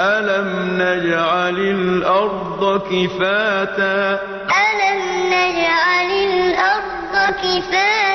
أَلَمْ نَجْعَلِ الْأَرْضَ كِفَاتًا أَلَمْ نَجْعَلِ الْأَرْضَ كِفَاتًا